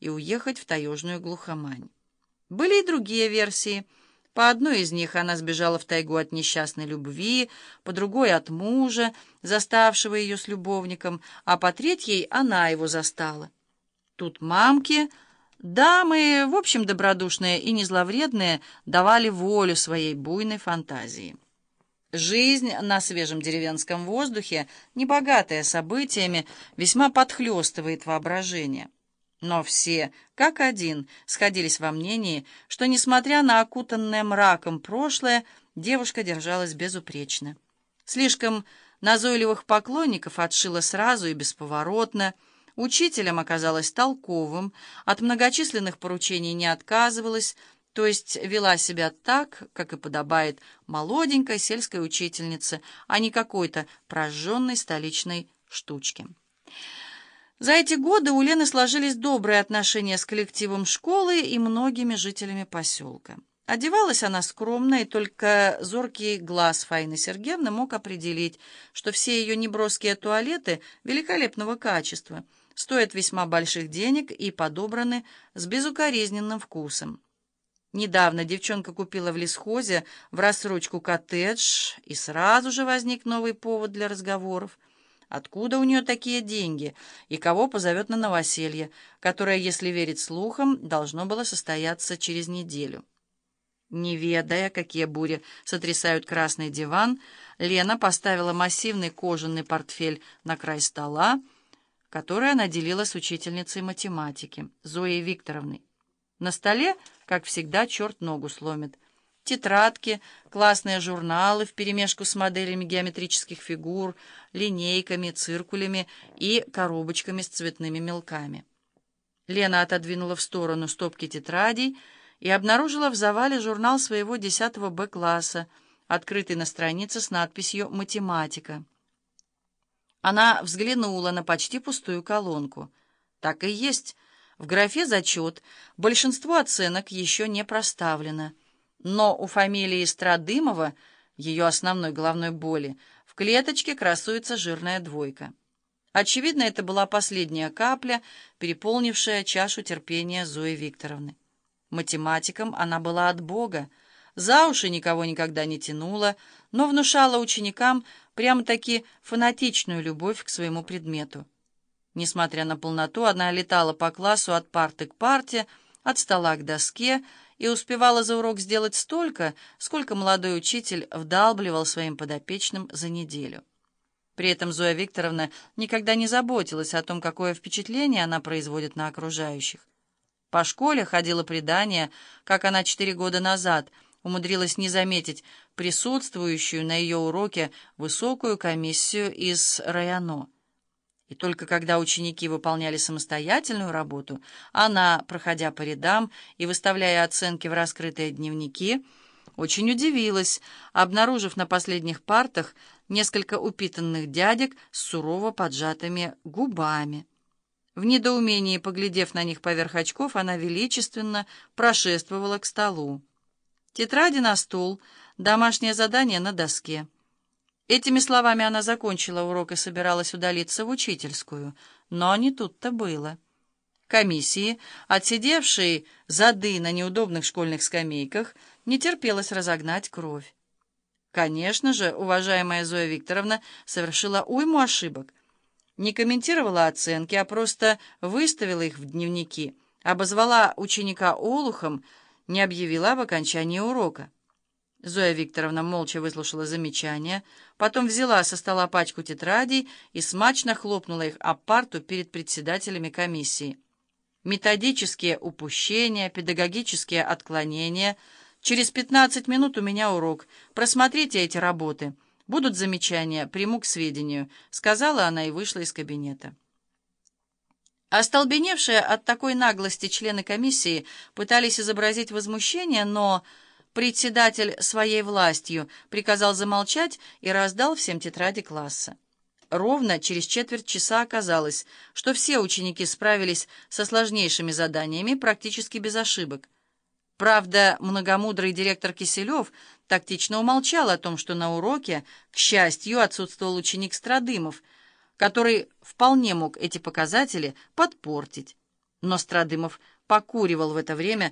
и уехать в таежную глухомань. Были и другие версии. По одной из них она сбежала в тайгу от несчастной любви, по другой — от мужа, заставшего ее с любовником, а по третьей она его застала. Тут мамки, дамы, в общем, добродушные и незловредные, давали волю своей буйной фантазии. Жизнь на свежем деревенском воздухе, небогатая событиями, весьма подхлестывает воображение. Но все, как один, сходились во мнении, что, несмотря на окутанное мраком прошлое, девушка держалась безупречно. Слишком назойливых поклонников отшила сразу и бесповоротно, учителем оказалась толковым, от многочисленных поручений не отказывалась, то есть вела себя так, как и подобает молоденькой сельской учительнице, а не какой-то прожженной столичной штучке. За эти годы у Лены сложились добрые отношения с коллективом школы и многими жителями поселка. Одевалась она скромно, и только зоркий глаз Фаины Сергеевны мог определить, что все ее неброские туалеты великолепного качества, стоят весьма больших денег и подобраны с безукоризненным вкусом. Недавно девчонка купила в лесхозе в рассрочку коттедж, и сразу же возник новый повод для разговоров. Откуда у нее такие деньги и кого позовет на новоселье, которое, если верить слухам, должно было состояться через неделю. Не ведая, какие бури сотрясают красный диван, Лена поставила массивный кожаный портфель на край стола, который она делила с учительницей математики, Зоей Викторовной. На столе, как всегда, черт ногу сломит. Тетрадки, классные журналы вперемешку с моделями геометрических фигур, линейками, циркулями и коробочками с цветными мелками. Лена отодвинула в сторону стопки тетрадей и обнаружила в завале журнал своего 10 Б-класса, открытый на странице с надписью «Математика». Она взглянула на почти пустую колонку. Так и есть — в графе «Зачет» большинство оценок еще не проставлено, но у фамилии Страдымова, ее основной головной боли, в клеточке красуется жирная двойка. Очевидно, это была последняя капля, переполнившая чашу терпения Зои Викторовны. Математиком она была от Бога, за уши никого никогда не тянула, но внушала ученикам прямо-таки фанатичную любовь к своему предмету. Несмотря на полноту, она летала по классу от парты к парте, от стола к доске и успевала за урок сделать столько, сколько молодой учитель вдалбливал своим подопечным за неделю. При этом Зоя Викторовна никогда не заботилась о том, какое впечатление она производит на окружающих. По школе ходило предание, как она четыре года назад умудрилась не заметить присутствующую на ее уроке высокую комиссию из районо. И только когда ученики выполняли самостоятельную работу, она, проходя по рядам и выставляя оценки в раскрытые дневники, очень удивилась, обнаружив на последних партах несколько упитанных дядек с сурово поджатыми губами. В недоумении, поглядев на них поверх очков, она величественно прошествовала к столу. Тетради на стул, домашнее задание на доске. Этими словами она закончила урок и собиралась удалиться в учительскую, но не тут-то было. Комиссии, отсидевшие зады на неудобных школьных скамейках, не терпелось разогнать кровь. Конечно же, уважаемая Зоя Викторовна совершила уйму ошибок. Не комментировала оценки, а просто выставила их в дневники, обозвала ученика олухом, не объявила об окончании урока. Зоя Викторовна молча выслушала замечания, потом взяла со стола пачку тетрадей и смачно хлопнула их об парту перед председателями комиссии. Методические упущения, педагогические отклонения. Через 15 минут у меня урок. Просмотрите эти работы. Будут замечания, приму к сведению, сказала она и вышла из кабинета. Остолбеневшие от такой наглости члены комиссии пытались изобразить возмущение, но... Председатель своей властью приказал замолчать и раздал всем тетради класса. Ровно через четверть часа оказалось, что все ученики справились со сложнейшими заданиями практически без ошибок. Правда, многомудрый директор Киселев тактично умолчал о том, что на уроке, к счастью, отсутствовал ученик Страдымов, который вполне мог эти показатели подпортить. Но Страдымов покуривал в это время,